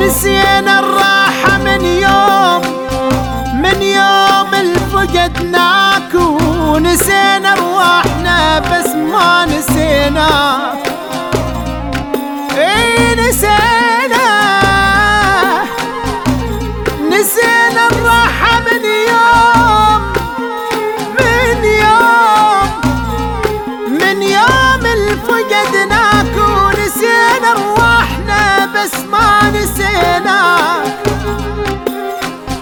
نسينا الراحة من يوم من يوم الفقدناك ونسينا ارواحنا بس ما نسيناك إي نسينا. نسينا الراحة من يوم من يوم من يوم الفقدناك ونسينا ارواحنا بس ما نسيناك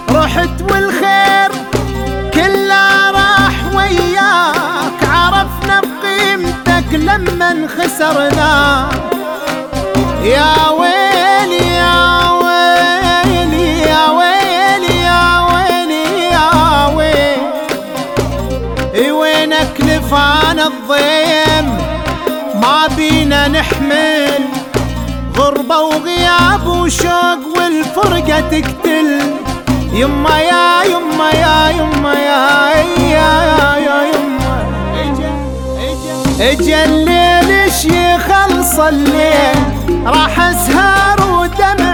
رحت والخير لما خسرناك يا ويلي يا ويلي يا ويلي يا ويلي يا ويلي. وينك لفان الضيم؟ ما بينا نحمل. غربة وغياب وشوق والفرقة تقتل. يما يا يما يا يما يا يا اجا الليل يخلص الليل؟ راح أسهر ودمعي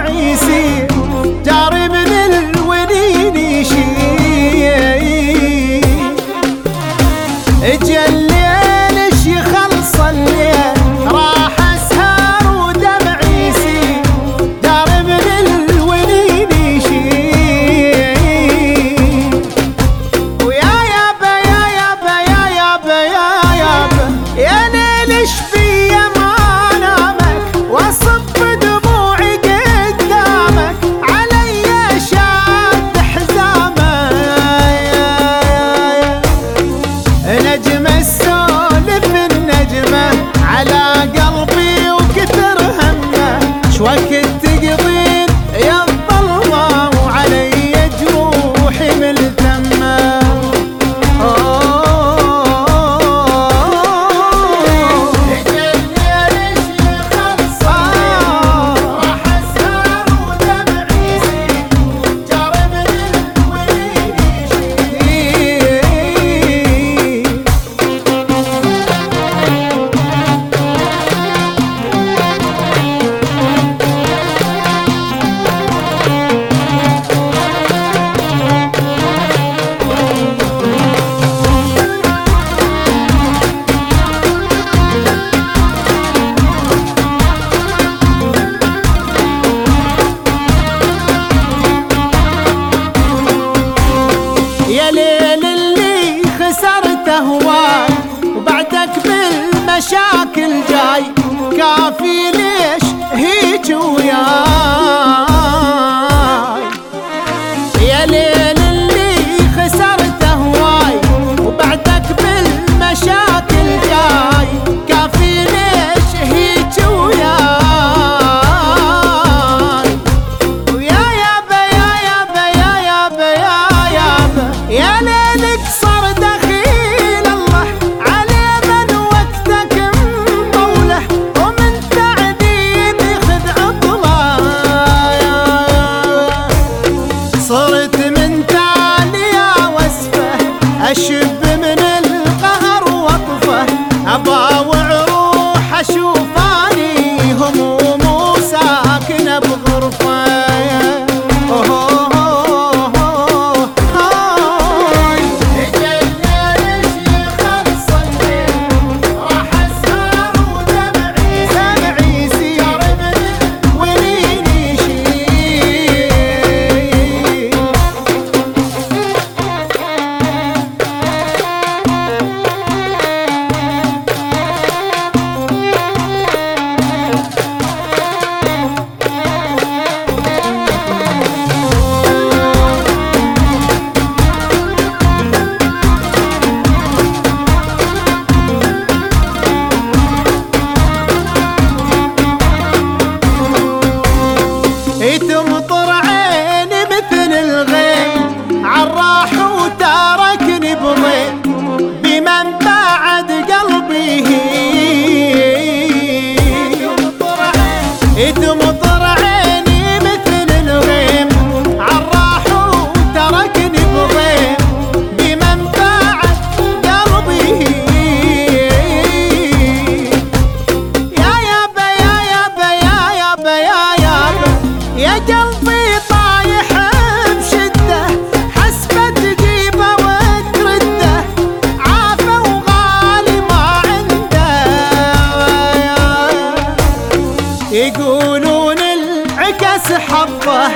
حظه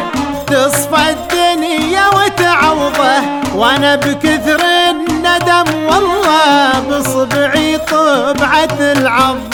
تصفى الدنيا وتعوضه. وأنا بكثر الندم والله بصبعي طبعة العظة.